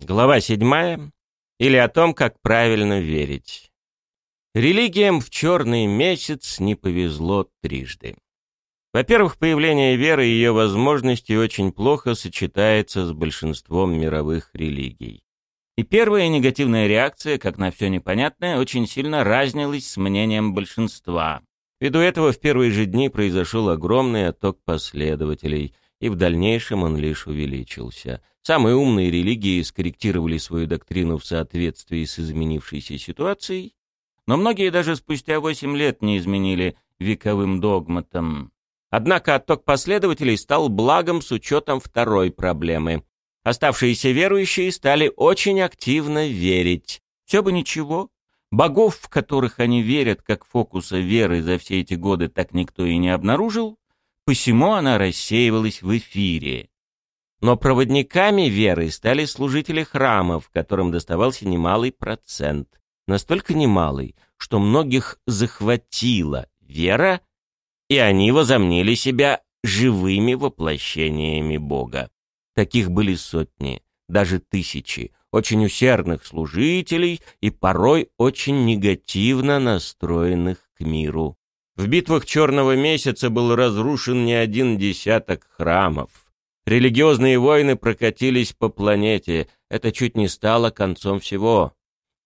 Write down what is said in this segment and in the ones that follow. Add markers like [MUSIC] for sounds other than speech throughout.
Глава седьмая. Или о том, как правильно верить. Религиям в черный месяц не повезло трижды. Во-первых, появление веры и ее возможности очень плохо сочетается с большинством мировых религий. И первая негативная реакция, как на все непонятное, очень сильно разнилась с мнением большинства. Ввиду этого в первые же дни произошел огромный отток последователей, и в дальнейшем он лишь увеличился. Самые умные религии скорректировали свою доктрину в соответствии с изменившейся ситуацией, но многие даже спустя восемь лет не изменили вековым догматам. Однако отток последователей стал благом с учетом второй проблемы. Оставшиеся верующие стали очень активно верить. Все бы ничего. Богов, в которых они верят, как фокуса веры за все эти годы, так никто и не обнаружил, посему она рассеивалась в эфире. Но проводниками веры стали служители храмов, которым доставался немалый процент. Настолько немалый, что многих захватила вера, и они возомнили себя живыми воплощениями Бога. Таких были сотни, даже тысячи, очень усердных служителей и порой очень негативно настроенных к миру. В битвах Черного Месяца был разрушен не один десяток храмов. Религиозные войны прокатились по планете. Это чуть не стало концом всего.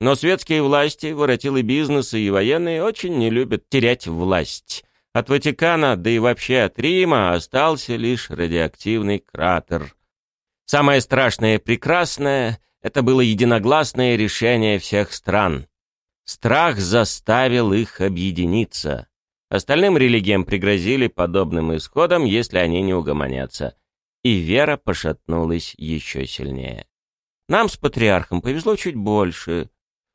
Но светские власти, воротилы бизнеса и военные очень не любят терять власть. От Ватикана, да и вообще от Рима, остался лишь радиоактивный кратер. Самое страшное и прекрасное — это было единогласное решение всех стран. Страх заставил их объединиться. Остальным религиям пригрозили подобным исходом, если они не угомонятся и вера пошатнулась еще сильнее. Нам с патриархом повезло чуть больше.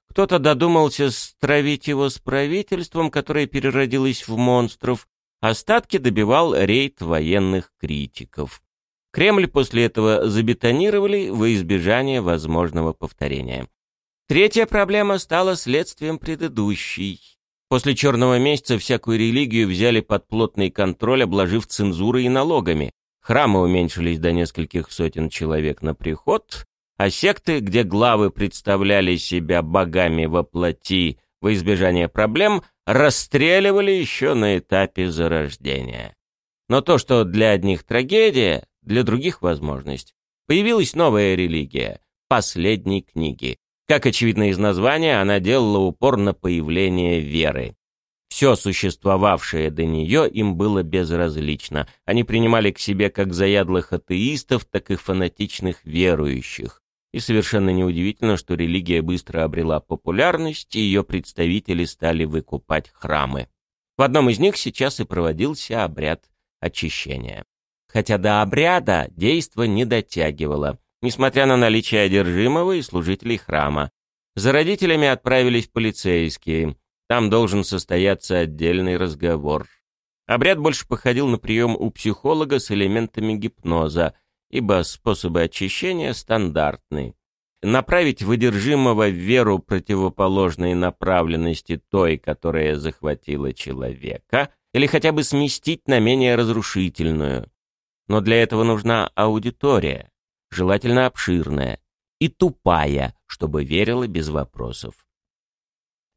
Кто-то додумался стравить его с правительством, которое переродилось в монстров. Остатки добивал рейд военных критиков. Кремль после этого забетонировали во избежание возможного повторения. Третья проблема стала следствием предыдущей. После черного месяца всякую религию взяли под плотный контроль, обложив цензурой и налогами. Храмы уменьшились до нескольких сотен человек на приход, а секты, где главы представляли себя богами во плоти во избежание проблем, расстреливали еще на этапе зарождения. Но то, что для одних трагедия, для других возможность. Появилась новая религия — последней книги. Как очевидно из названия, она делала упор на появление веры. Все существовавшее до нее им было безразлично. Они принимали к себе как заядлых атеистов, так и фанатичных верующих. И совершенно неудивительно, что религия быстро обрела популярность, и ее представители стали выкупать храмы. В одном из них сейчас и проводился обряд очищения. Хотя до обряда действо не дотягивало, несмотря на наличие одержимого и служителей храма. За родителями отправились полицейские – там должен состояться отдельный разговор. Обряд больше походил на прием у психолога с элементами гипноза, ибо способы очищения стандартны. Направить выдержимого в веру противоположной направленности той, которая захватила человека, или хотя бы сместить на менее разрушительную. Но для этого нужна аудитория, желательно обширная, и тупая, чтобы верила без вопросов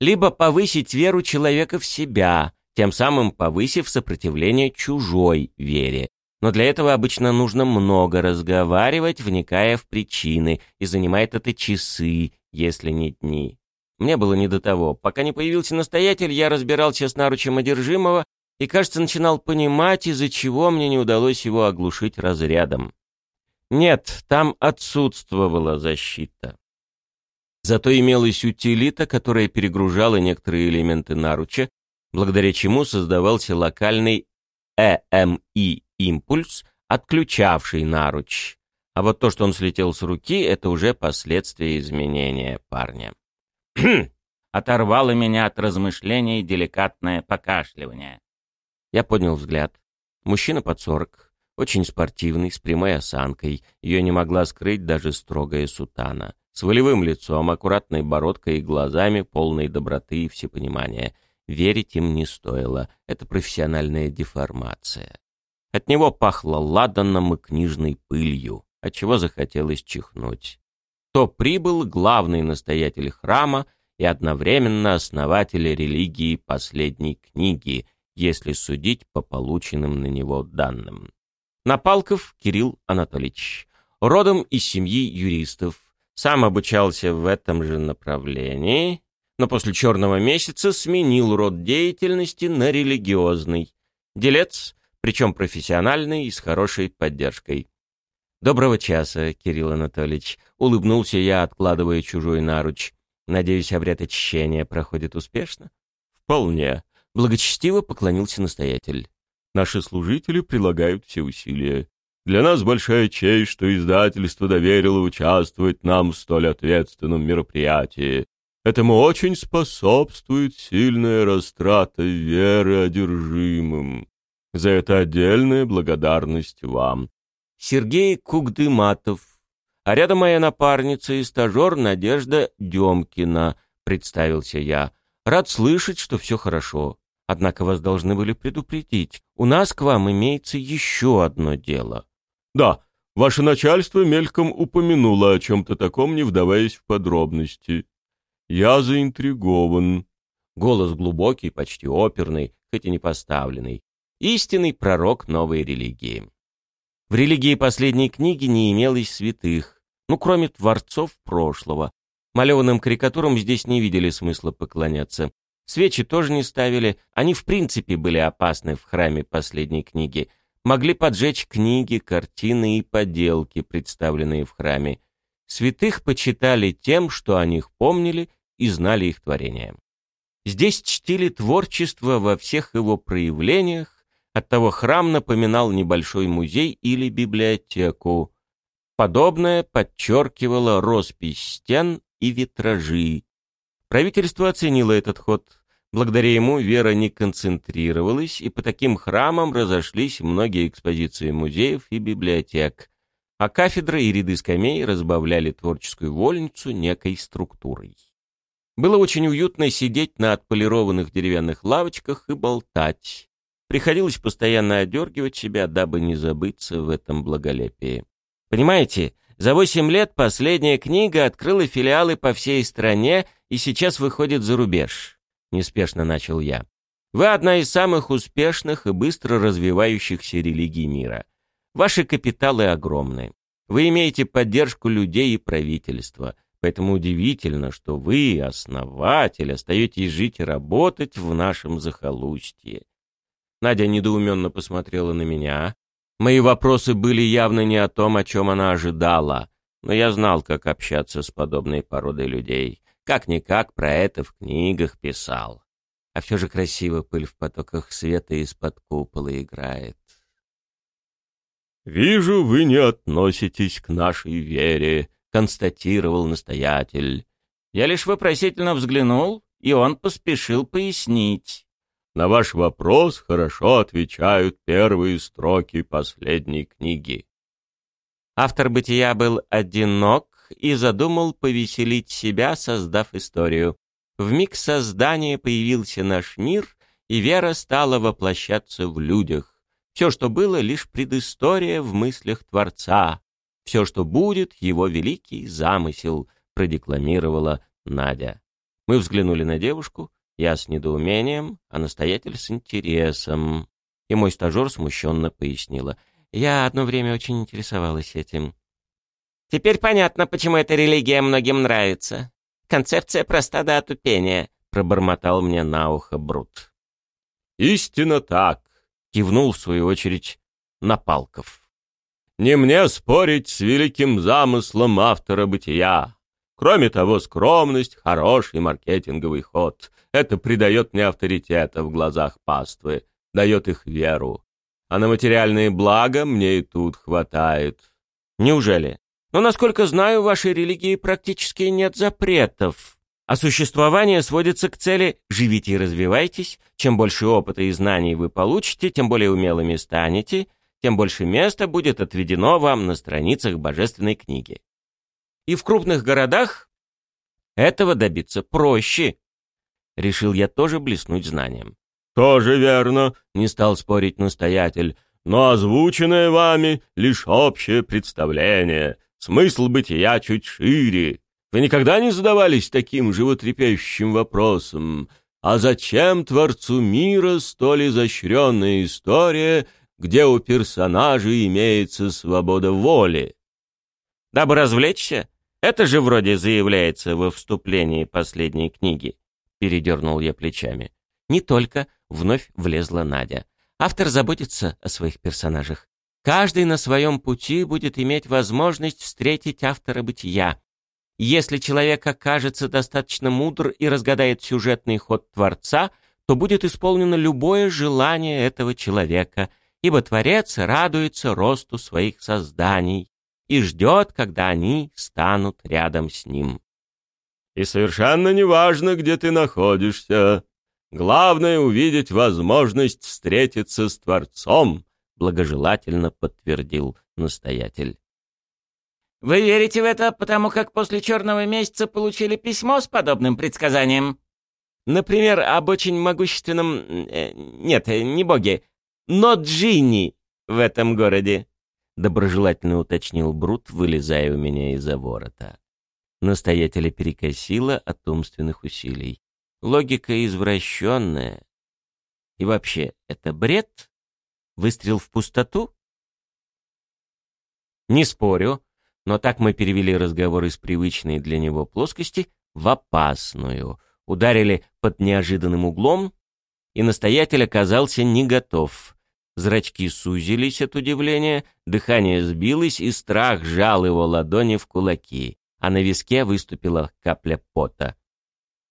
либо повысить веру человека в себя, тем самым повысив сопротивление чужой вере. Но для этого обычно нужно много разговаривать, вникая в причины, и занимает это часы, если не дни. Мне было не до того. Пока не появился настоятель, я разбирался с наручем одержимого и, кажется, начинал понимать, из-за чего мне не удалось его оглушить разрядом. Нет, там отсутствовала защита. Зато имелась утилита, которая перегружала некоторые элементы наруча, благодаря чему создавался локальный ЭМИ-импульс, отключавший наруч. А вот то, что он слетел с руки, это уже последствия изменения парня. [CLEARS THROAT] Оторвало меня от размышлений деликатное покашливание. Я поднял взгляд. Мужчина под сорок, очень спортивный, с прямой осанкой. Ее не могла скрыть даже строгая сутана с волевым лицом, аккуратной бородкой и глазами, полной доброты и всепонимания. Верить им не стоило. Это профессиональная деформация. От него пахло ладаном и книжной пылью, отчего захотелось чихнуть. то прибыл главный настоятель храма и одновременно основатель религии последней книги, если судить по полученным на него данным. Напалков Кирилл Анатольевич, родом из семьи юристов, сам обучался в этом же направлении, но после черного месяца сменил род деятельности на религиозный. Делец, причем профессиональный и с хорошей поддержкой. «Доброго часа, Кирилл Анатольевич», — улыбнулся я, откладывая чужой наруч. «Надеюсь, обряд очищения проходит успешно?» «Вполне», — благочестиво поклонился настоятель. «Наши служители прилагают все усилия. Для нас большая честь, что издательство доверило участвовать нам в столь ответственном мероприятии. Этому очень способствует сильная растрата веры одержимым. За это отдельная благодарность вам. Сергей Кугдыматов, а рядом моя напарница и стажер Надежда Демкина, представился я. Рад слышать, что все хорошо. Однако вас должны были предупредить. У нас к вам имеется еще одно дело. Да, ваше начальство мельком упомянуло о чем-то таком, не вдаваясь в подробности. Я заинтригован. Голос глубокий, почти оперный, хоть и не поставленный. Истинный пророк новой религии. В религии последней книги не имелось святых, ну, кроме творцов прошлого. Малеванным карикатурам здесь не видели смысла поклоняться. Свечи тоже не ставили, они в принципе были опасны в храме последней книги. Могли поджечь книги, картины и поделки, представленные в храме. Святых почитали тем, что о них помнили и знали их творения. Здесь чтили творчество во всех его проявлениях, оттого храм напоминал небольшой музей или библиотеку. Подобное подчеркивало роспись стен и витражи. Правительство оценило этот ход. Благодаря ему вера не концентрировалась, и по таким храмам разошлись многие экспозиции музеев и библиотек, а кафедры и ряды скамей разбавляли творческую вольницу некой структурой. Было очень уютно сидеть на отполированных деревянных лавочках и болтать. Приходилось постоянно одергивать себя, дабы не забыться в этом благолепии. Понимаете, за восемь лет последняя книга открыла филиалы по всей стране и сейчас выходит за рубеж. Неспешно начал я. Вы одна из самых успешных и быстро развивающихся религий мира. Ваши капиталы огромны. Вы имеете поддержку людей и правительства. Поэтому удивительно, что вы, основатель, остаетесь жить и работать в нашем захолустье. Надя недоуменно посмотрела на меня. Мои вопросы были явно не о том, о чем она ожидала, но я знал, как общаться с подобной породой людей. Как-никак про это в книгах писал. А все же красиво пыль в потоках света из-под купола играет. «Вижу, вы не относитесь к нашей вере», — констатировал настоятель. Я лишь вопросительно взглянул, и он поспешил пояснить. На ваш вопрос хорошо отвечают первые строки последней книги. Автор «Бытия» был одинок и задумал повеселить себя, создав историю. В миг создания появился наш мир, и вера стала воплощаться в людях. Все, что было, лишь предыстория в мыслях Творца. Все, что будет, его великий замысел, продекламировала Надя. Мы взглянули на девушку, я с недоумением, а настоятель с интересом. И мой стажер смущенно пояснила. Я одно время очень интересовалась этим. Теперь понятно, почему эта религия многим нравится. Концепция проста до отупения, пробормотал мне на ухо Брут. Истинно так, кивнул в свою очередь Напалков. Не мне спорить с великим замыслом автора бытия. Кроме того, скромность — хороший маркетинговый ход. Это придает мне авторитета в глазах паствы, дает их веру. А на материальные блага мне и тут хватает. Неужели? Но, насколько знаю, в вашей религии практически нет запретов. А существование сводится к цели «живите и развивайтесь». Чем больше опыта и знаний вы получите, тем более умелыми станете — тем больше места будет отведено вам на страницах божественной книги. И в крупных городах этого добиться проще. Решил я тоже блеснуть знанием. «Тоже верно», — не стал спорить настоятель, «но озвученное вами лишь общее представление. Смысл бытия чуть шире. Вы никогда не задавались таким животрепещущим вопросом? А зачем Творцу мира столь изощренная история, где у персонажей имеется свобода воли? Дабы развлечься? Это же вроде заявляется во вступлении последней книги. Передернул я плечами. Не только, вновь влезла Надя. Автор заботится о своих персонажах. Каждый на своем пути будет иметь возможность встретить автора бытия. Если человек окажется достаточно мудр и разгадает сюжетный ход Творца, то будет исполнено любое желание этого человека, ибо Творец радуется росту своих созданий и ждет, когда они станут рядом с ним. «И совершенно неважно, где ты находишься. Главное — увидеть возможность встретиться с Творцом», благожелательно подтвердил настоятель. «Вы верите в это, потому как после черного месяца получили письмо с подобным предсказанием?» «Например, об очень могущественном... Э, нет, не боге, но Джинни в этом городе», — доброжелательно уточнил Брут, вылезая у меня из-за ворота. Настоятеля перекосило от умственных усилий. Логика извращенная. И вообще, это бред? Выстрел в пустоту? Не спорю, но так мы перевели разговор из привычной для него плоскости в опасную. Ударили под неожиданным углом, и настоятель оказался не готов. Зрачки сузились от удивления, дыхание сбилось, и страх жал его ладони в кулаки, а на виске выступила капля пота.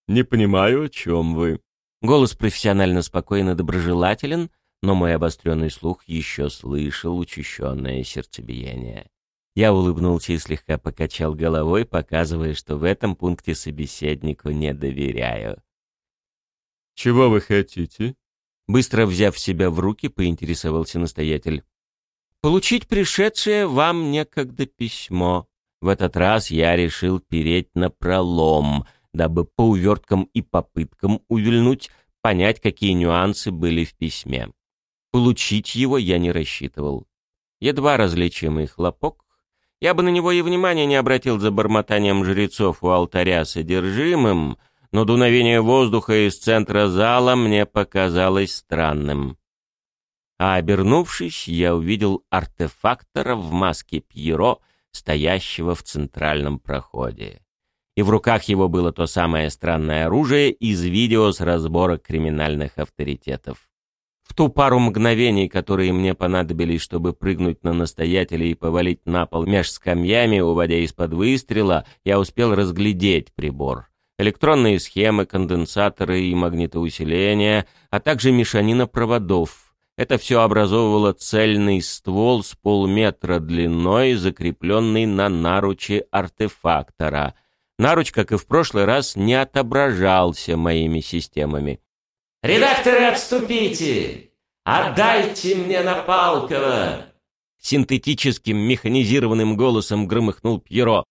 «Не понимаю, о чем вы». Голос профессионально спокойно доброжелателен, но мой обостренный слух еще слышал учащенное сердцебиение. Я улыбнулся и слегка покачал головой, показывая, что в этом пункте собеседнику не доверяю. «Чего вы хотите?» Быстро взяв себя в руки, поинтересовался настоятель. «Получить пришедшее вам некогда письмо. В этот раз я решил переть на пролом, дабы по уверткам и попыткам увильнуть, понять, какие нюансы были в письме. Получить его я не рассчитывал. Едва различимый хлопок. Я бы на него и внимания не обратил за бормотанием жрецов у алтаря содержимым, но дуновение воздуха из центра зала мне показалось странным. А обернувшись, я увидел артефактора в маске Пьеро, стоящего в центральном проходе. И в руках его было то самое странное оружие из видео с разбора криминальных авторитетов. В ту пару мгновений, которые мне понадобились, чтобы прыгнуть на настоятеля и повалить на пол меж скамьями, уводя из-под выстрела, я успел разглядеть прибор. Электронные схемы, конденсаторы и магнитоусиления, а также мешанина проводов. Это все образовывало цельный ствол с полметра длиной, закрепленный на наруче артефактора. Наруч, как и в прошлый раз, не отображался моими системами. «Редакторы, отступите! Отдайте мне Напалкова!» Синтетическим механизированным голосом громыхнул Пьеро.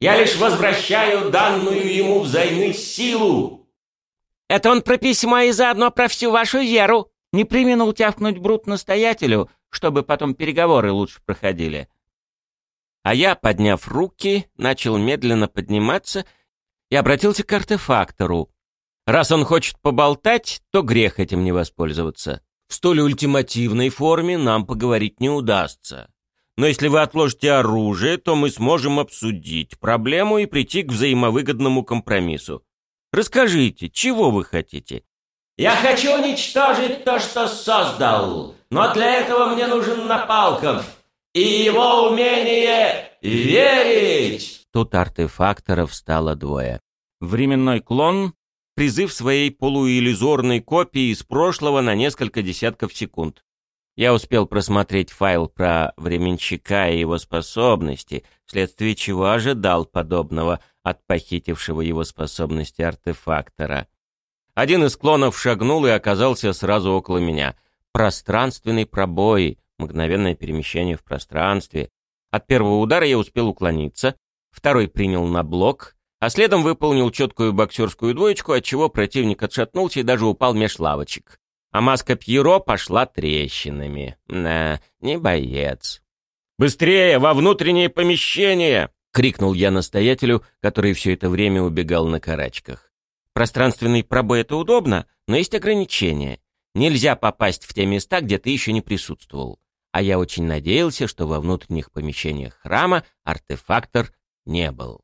«Я лишь возвращаю данную ему взаймы силу!» «Это он про письмо и заодно про всю вашу веру!» Не применул тявкнуть Брут настоятелю, чтобы потом переговоры лучше проходили. А я, подняв руки, начал медленно подниматься и обратился к артефактору, Раз он хочет поболтать, то грех этим не воспользоваться. В столь ультимативной форме нам поговорить не удастся. Но если вы отложите оружие, то мы сможем обсудить проблему и прийти к взаимовыгодному компромиссу. Расскажите, чего вы хотите? Я хочу уничтожить то, что создал, но для этого мне нужен Напалков и его умение верить. Тут артефакторов стало двое. Временной клон призыв своей полуиллюзорной копии из прошлого на несколько десятков секунд. Я успел просмотреть файл про временщика и его способности, вследствие чего ожидал подобного от похитившего его способности артефактора. Один из клонов шагнул и оказался сразу около меня. Пространственный пробой, мгновенное перемещение в пространстве. От первого удара я успел уклониться, второй принял на блок, а следом выполнил четкую боксерскую двоечку, отчего противник отшатнулся и даже упал меж лавочек. А маска Пьеро пошла трещинами. Да, не боец. Быстрее, во внутреннее помещение!» — крикнул я настоятелю, который все это время убегал на карачках. Пространственный пробой — это удобно, но есть ограничения. Нельзя попасть в те места, где ты еще не присутствовал. А я очень надеялся, что во внутренних помещениях храма артефактор не был.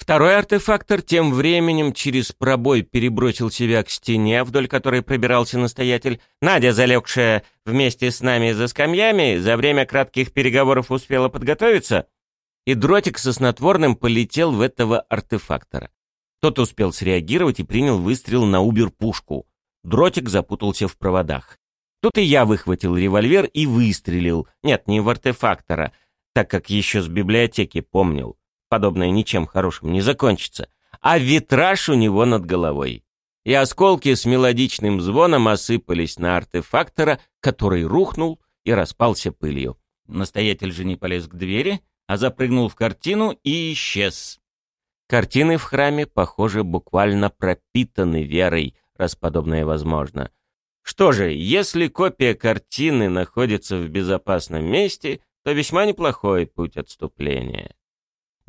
Второй артефактор тем временем через пробой перебросил себя к стене, вдоль которой пробирался настоятель. Надя, залегшая вместе с нами за скамьями, за время кратких переговоров успела подготовиться, и дротик со снотворным полетел в этого артефактора. Тот успел среагировать и принял выстрел на убер-пушку. Дротик запутался в проводах. Тут и я выхватил револьвер и выстрелил. Нет, не в артефактора, так как еще с библиотеки помнил подобное ничем хорошим не закончится, а витраж у него над головой. И осколки с мелодичным звоном осыпались на артефактора, который рухнул и распался пылью. Настоятель же не полез к двери, а запрыгнул в картину и исчез. Картины в храме, похоже, буквально пропитаны верой, раз подобное возможно. Что же, если копия картины находится в безопасном месте, то весьма неплохой путь отступления.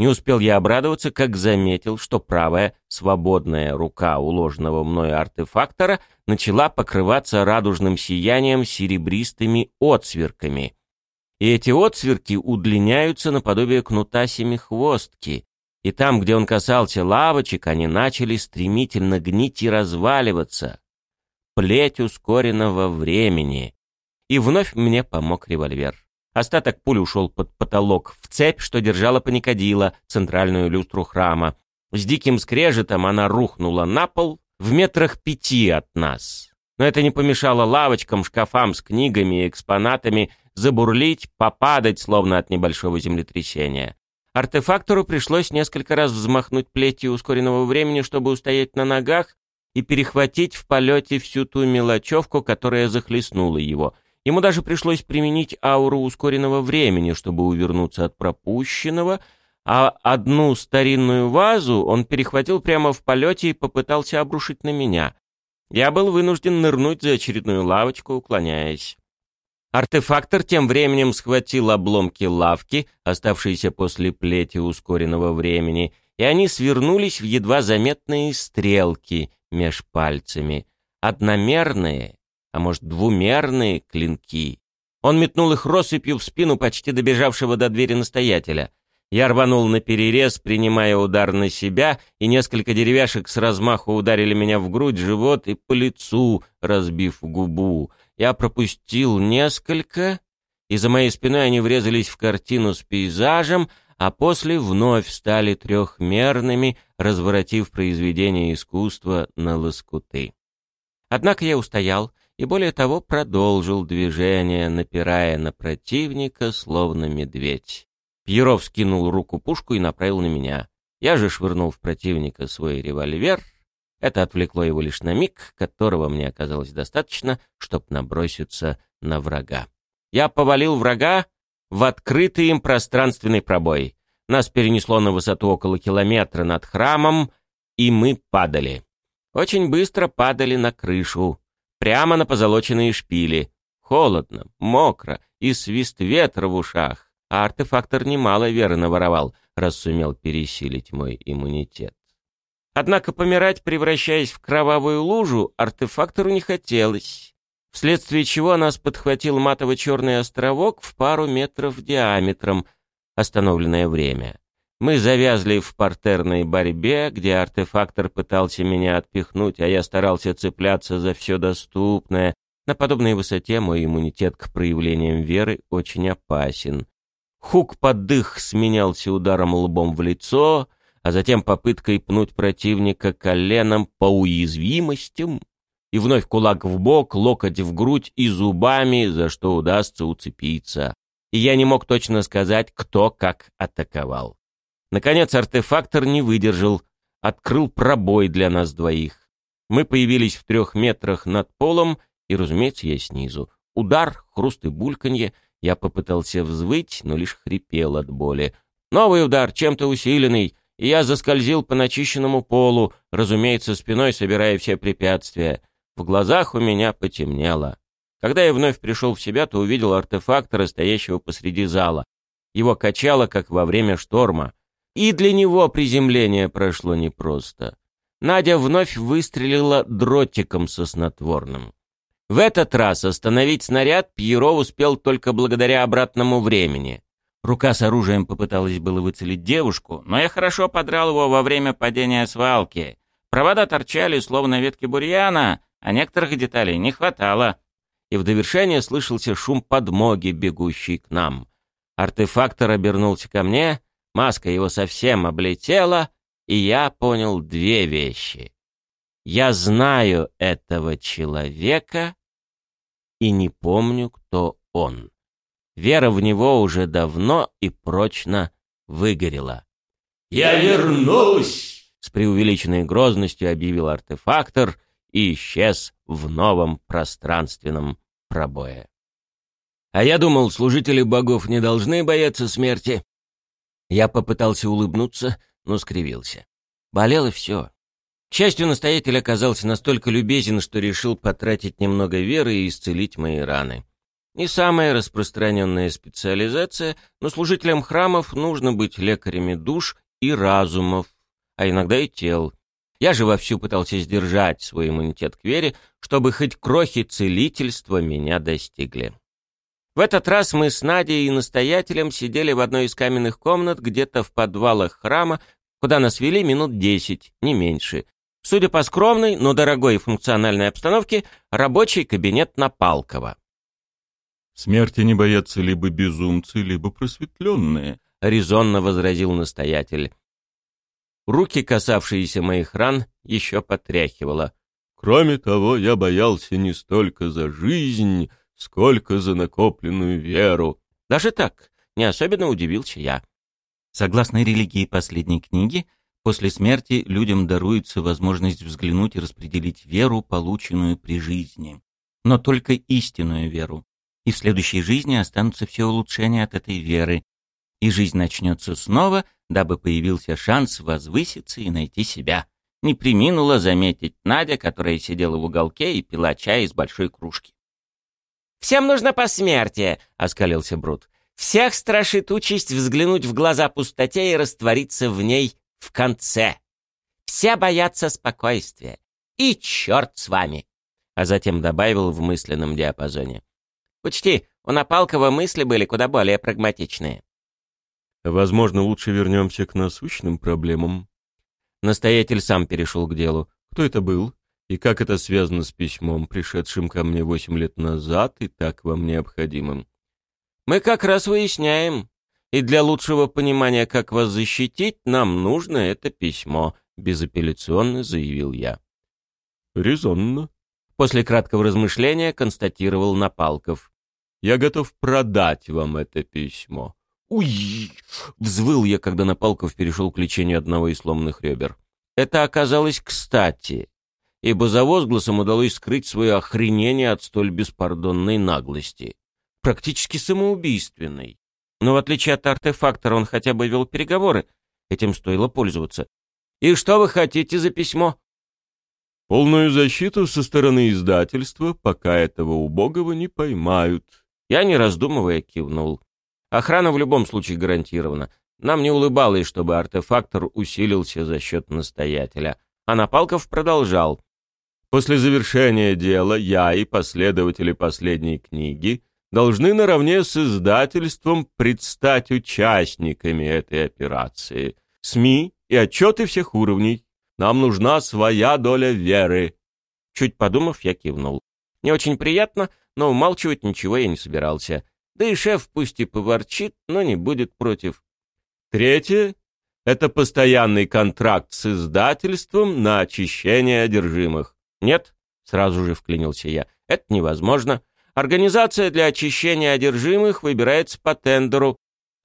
Не успел я обрадоваться, как заметил, что правая, свободная рука уложенного мной артефактора начала покрываться радужным сиянием серебристыми отсверками. И эти отсверки удлиняются наподобие кнута семихвостки, и там, где он касался лавочек, они начали стремительно гнить и разваливаться. Плеть ускоренного времени. И вновь мне помог револьвер. Остаток пули ушел под потолок, в цепь, что держала паникодила, центральную люстру храма. С диким скрежетом она рухнула на пол в метрах пяти от нас. Но это не помешало лавочкам, шкафам с книгами и экспонатами забурлить, попадать, словно от небольшого землетрясения. Артефактору пришлось несколько раз взмахнуть плетью ускоренного времени, чтобы устоять на ногах и перехватить в полете всю ту мелочевку, которая захлестнула его — Ему даже пришлось применить ауру ускоренного времени, чтобы увернуться от пропущенного, а одну старинную вазу он перехватил прямо в полете и попытался обрушить на меня. Я был вынужден нырнуть за очередную лавочку, уклоняясь. Артефактор тем временем схватил обломки лавки, оставшиеся после плети ускоренного времени, и они свернулись в едва заметные стрелки меж пальцами, одномерные а может, двумерные клинки. Он метнул их россыпью в спину почти добежавшего до двери настоятеля. Я рванул на перерез, принимая удар на себя, и несколько деревяшек с размаху ударили меня в грудь, живот и по лицу, разбив губу. Я пропустил несколько, и за моей спиной они врезались в картину с пейзажем, а после вновь стали трехмерными, разворотив произведение искусства на лоскуты. Однако я устоял, и более того продолжил движение, напирая на противника, словно медведь. Пьеров скинул руку пушку и направил на меня. Я же швырнул в противника свой револьвер. Это отвлекло его лишь на миг, которого мне оказалось достаточно, чтобы наброситься на врага. Я повалил врага в открытый им пространственный пробой. Нас перенесло на высоту около километра над храмом, и мы падали. Очень быстро падали на крышу прямо на позолоченные шпили. Холодно, мокро и свист ветра в ушах. А артефактор немало веры наворовал, раз сумел пересилить мой иммунитет. Однако помирать, превращаясь в кровавую лужу, артефактору не хотелось, вследствие чего нас подхватил матово-черный островок в пару метров диаметром, остановленное время. Мы завязли в партерной борьбе, где артефактор пытался меня отпихнуть, а я старался цепляться за все доступное. На подобной высоте мой иммунитет к проявлениям веры очень опасен. Хук под дых сменялся ударом лбом в лицо, а затем попыткой пнуть противника коленом по уязвимостям, и вновь кулак в бок, локоть в грудь и зубами, за что удастся уцепиться. И я не мог точно сказать, кто как атаковал. Наконец артефактор не выдержал, открыл пробой для нас двоих. Мы появились в трех метрах над полом, и, разумеется, я снизу. Удар, хруст и бульканье. Я попытался взвыть, но лишь хрипел от боли. Новый удар, чем-то усиленный, и я заскользил по начищенному полу, разумеется, спиной собирая все препятствия. В глазах у меня потемнело. Когда я вновь пришел в себя, то увидел артефактора, стоящего посреди зала. Его качало, как во время шторма. И для него приземление прошло непросто. Надя вновь выстрелила дротиком со снотворным. В этот раз остановить снаряд Пьеро успел только благодаря обратному времени. Рука с оружием попыталась было выцелить девушку, но я хорошо подрал его во время падения свалки. Провода торчали, словно ветки бурьяна, а некоторых деталей не хватало. И в довершение слышался шум подмоги, бегущий к нам. Артефактор обернулся ко мне, маска его совсем облетела, и я понял две вещи. Я знаю этого человека и не помню, кто он. Вера в него уже давно и прочно выгорела. «Я вернусь!» — с преувеличенной грозностью объявил артефактор и исчез в новом пространственном пробое. А я думал, служители богов не должны бояться смерти. Я попытался улыбнуться, но скривился. Болело все. К счастью, настоятель оказался настолько любезен, что решил потратить немного веры и исцелить мои раны. Не самая распространенная специализация, но служителям храмов нужно быть лекарями душ и разумов, а иногда и тел. Я же вовсю пытался сдержать свой иммунитет к вере, чтобы хоть крохи целительства меня достигли. В этот раз мы с Надей и настоятелем сидели в одной из каменных комнат где-то в подвалах храма, куда нас вели минут десять, не меньше. Судя по скромной, но дорогой функциональной обстановке, рабочий кабинет Напалкова. «Смерти не боятся либо безумцы, либо просветленные», — резонно возразил настоятель. Руки, касавшиеся моих ран, еще потряхивало. «Кроме того, я боялся не столько за жизнь, сколько за накопленную веру. Даже так, не особенно удивился я. Согласно религии последней книги, после смерти людям даруется возможность взглянуть и распределить веру, полученную при жизни. Но только истинную веру. И в следующей жизни останутся все улучшения от этой веры. И жизнь начнется снова, дабы появился шанс возвыситься и найти себя. Не приминула заметить Надя, которая сидела в уголке и пила чай из большой кружки. «Всем нужно посмертие», — оскалился Брут. «Всех страшит участь взглянуть в глаза пустоте и раствориться в ней в конце. Все боятся спокойствия. И черт с вами!» А затем добавил в мысленном диапазоне. «Учти, у Напалкова мысли были куда более прагматичные». «Возможно, лучше вернемся к насущным проблемам». Настоятель сам перешел к делу. «Кто это был?» И как это связано с письмом, пришедшим ко мне восемь лет назад и так вам необходимым? Мы как раз выясняем. И для лучшего понимания, как вас защитить, нам нужно это письмо, безапелляционно заявил я. Резонно. После краткого размышления констатировал Напалков. Я готов продать вам это письмо. Уй! Взвыл я, когда Напалков перешел к лечению одного из сломанных ребер. Это оказалось кстати ибо за возгласом удалось скрыть свое охренение от столь беспардонной наглости. Практически самоубийственной. Но в отличие от артефактора он хотя бы вел переговоры, этим стоило пользоваться. «И что вы хотите за письмо?» «Полную защиту со стороны издательства, пока этого убогого не поймают». Я, не раздумывая, кивнул. Охрана в любом случае гарантирована. Нам не улыбалось, чтобы артефактор усилился за счет настоятеля. А Напалков продолжал. После завершения дела я и последователи последней книги должны наравне с издательством предстать участниками этой операции. СМИ и отчеты всех уровней. Нам нужна своя доля веры. Чуть подумав, я кивнул. Не очень приятно, но умалчивать ничего я не собирался. Да и шеф пусть и поворчит, но не будет против. Третье — это постоянный контракт с издательством на очищение одержимых. «Нет», — сразу же вклинился я, — «это невозможно. Организация для очищения одержимых выбирается по тендеру,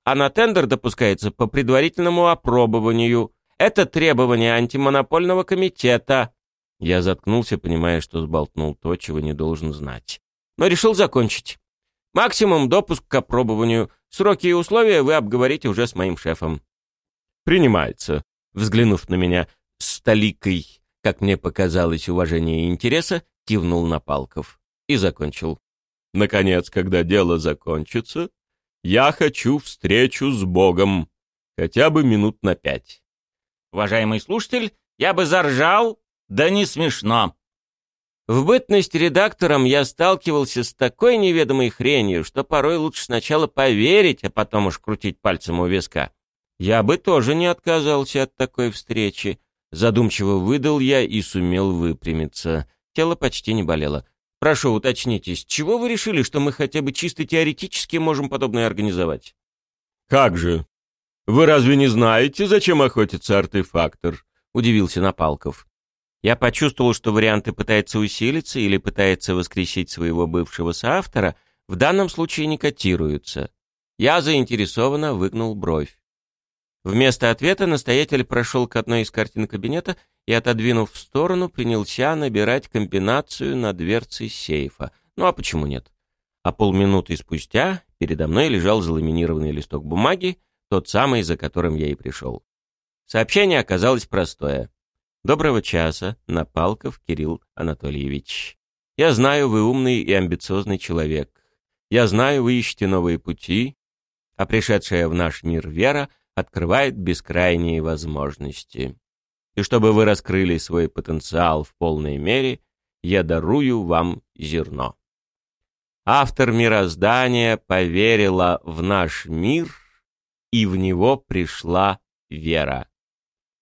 а на тендер допускается по предварительному опробованию. Это требование антимонопольного комитета». Я заткнулся, понимая, что сболтнул то, чего не должен знать. Но решил закончить. Максимум допуск к опробованию. Сроки и условия вы обговорите уже с моим шефом. «Принимается», — взглянув на меня с толикой как мне показалось, уважения и интереса, кивнул на Палков и закончил. Наконец, когда дело закончится, я хочу встречу с Богом, хотя бы минут на пять. Уважаемый слушатель, я бы заржал, да не смешно. В бытность редактором я сталкивался с такой неведомой хренью, что порой лучше сначала поверить, а потом уж крутить пальцем у виска. Я бы тоже не отказался от такой встречи. Задумчиво выдал я и сумел выпрямиться. Тело почти не болело. Прошу, уточните, с чего вы решили, что мы хотя бы чисто теоретически можем подобное организовать? Как же? Вы разве не знаете, зачем охотится артефактор? Удивился Напалков. Я почувствовал, что варианты пытается усилиться или пытается воскресить своего бывшего соавтора, в данном случае не котируются. Я заинтересованно выгнул бровь. Вместо ответа настоятель прошел к одной из картин кабинета и, отодвинув в сторону, принялся набирать комбинацию на дверце сейфа. Ну а почему нет? А полминуты спустя передо мной лежал заламинированный листок бумаги, тот самый, за которым я и пришел. Сообщение оказалось простое. «Доброго часа, Напалков Кирилл Анатольевич. Я знаю, вы умный и амбициозный человек. Я знаю, вы ищете новые пути, а пришедшая в наш мир вера — открывает бескрайние возможности. И чтобы вы раскрыли свой потенциал в полной мере, я дарую вам зерно. Автор мироздания поверила в наш мир, и в него пришла вера.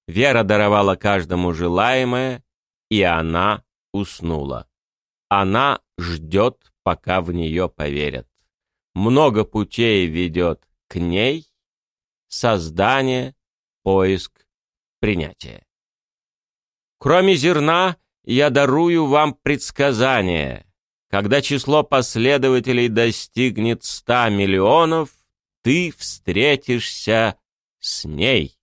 Вера даровала каждому желаемое, и она уснула. Она ждет, пока в нее поверят. Много путей ведет к ней, создание, поиск, принятие. Кроме зерна, я дарую вам предсказание. Когда число последователей достигнет ста миллионов, ты встретишься с ней.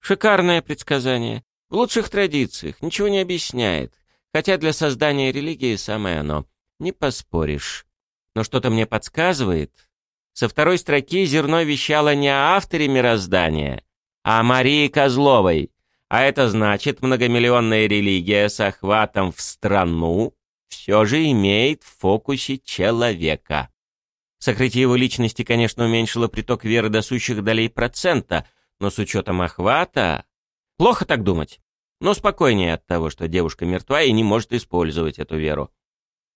Шикарное предсказание. В лучших традициях, ничего не объясняет. Хотя для создания религии самое оно. Не поспоришь. Но что-то мне подсказывает, со второй строки зерно вещало не о авторе мироздания, а о Марии Козловой. А это значит, многомиллионная религия с охватом в страну все же имеет в фокусе человека. Сокрытие его личности, конечно, уменьшило приток веры до сущих долей процента, но с учетом охвата... Плохо так думать. Но спокойнее от того, что девушка мертва и не может использовать эту веру.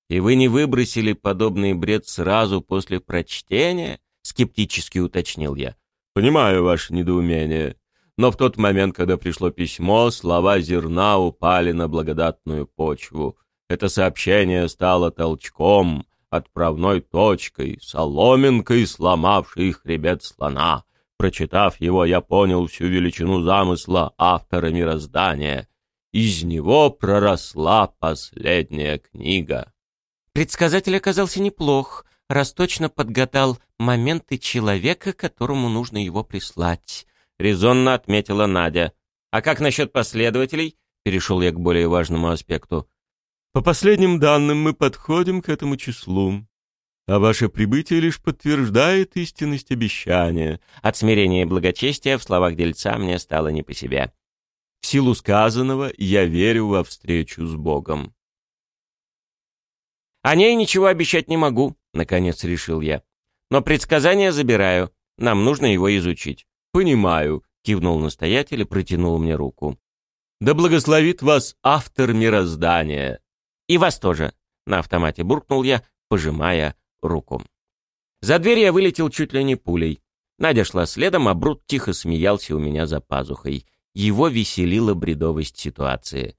И вы не выбросили подобный бред сразу после прочтения? Скептически уточнил я. Понимаю ваше недоумение. Но в тот момент, когда пришло письмо, слова зерна упали на благодатную почву. Это сообщение стало толчком, отправной точкой, соломинкой, сломавшей хребет слона. Прочитав его, я понял всю величину замысла автора мироздания. Из него проросла последняя книга. Предсказатель оказался неплох, раз точно подгадал моменты человека, которому нужно его прислать. Резонно отметила Надя. А как насчет последователей? Перешел я к более важному аспекту. По последним данным мы подходим к этому числу. А ваше прибытие лишь подтверждает истинность обещания. От смирения и благочестия в словах дельца мне стало не по себе. В силу сказанного я верю во встречу с Богом. О ней ничего обещать не могу, наконец решил я. Но предсказание забираю. Нам нужно его изучить. Понимаю, кивнул настоятель и протянул мне руку. Да благословит вас автор мироздания. И вас тоже, на автомате буркнул я, пожимая руку. За дверь я вылетел чуть ли не пулей. Надя шла следом, а Брут тихо смеялся у меня за пазухой. Его веселила бредовость ситуации.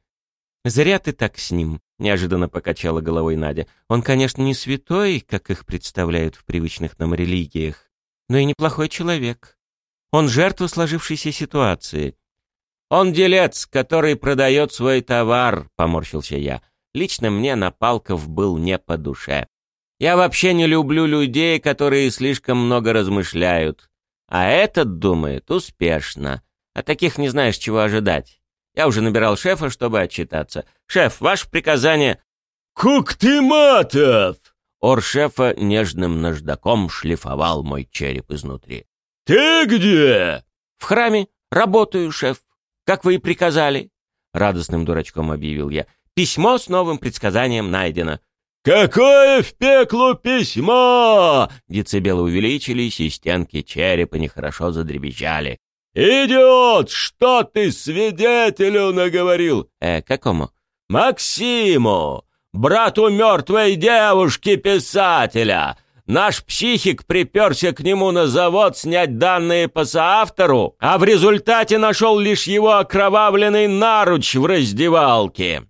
«Зря ты так с ним», — неожиданно покачала головой Надя. «Он, конечно, не святой, как их представляют в привычных нам религиях, но и неплохой человек. Он жертва сложившейся ситуации». «Он делец, который продает свой товар», — поморщился я. «Лично мне Напалков был не по душе. Я вообще не люблю людей, которые слишком много размышляют. А этот думает успешно. А таких не знаешь, чего ожидать. Я уже набирал шефа, чтобы отчитаться. «Шеф, ваше приказание...» «Кук ты матов!» Ор шефа нежным наждаком шлифовал мой череп изнутри. «Ты где?» «В храме. Работаю, шеф. Как вы и приказали». Радостным дурачком объявил я. «Письмо с новым предсказанием найдено». «Какое в пеклу письмо!» Децибелы увеличились, и стенки черепа нехорошо задребезжали. «Идиот! Что ты свидетелю наговорил?» «Э, какому?» «Максиму! Брату мертвой девушки-писателя! Наш психик приперся к нему на завод снять данные по соавтору, а в результате нашел лишь его окровавленный наруч в раздевалке!»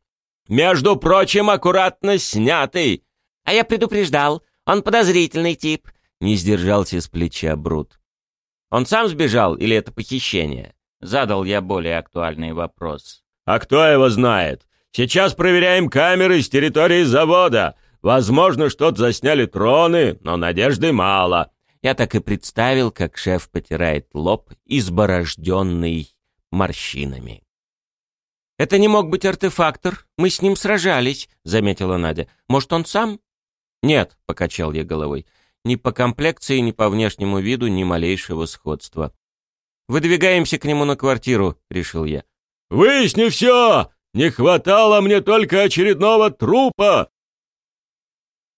Между прочим, аккуратно снятый. А я предупреждал, он подозрительный тип. Не сдержался с плеча Брут. Он сам сбежал или это похищение? Задал я более актуальный вопрос. А кто его знает? Сейчас проверяем камеры с территории завода. Возможно, что-то засняли троны, но надежды мало. Я так и представил, как шеф потирает лоб, изборожденный морщинами. «Это не мог быть артефактор. Мы с ним сражались», — заметила Надя. «Может, он сам?» «Нет», — покачал я головой. «Ни по комплекции, ни по внешнему виду, ни малейшего сходства». «Выдвигаемся к нему на квартиру», — решил я. «Выясни все! Не хватало мне только очередного трупа!»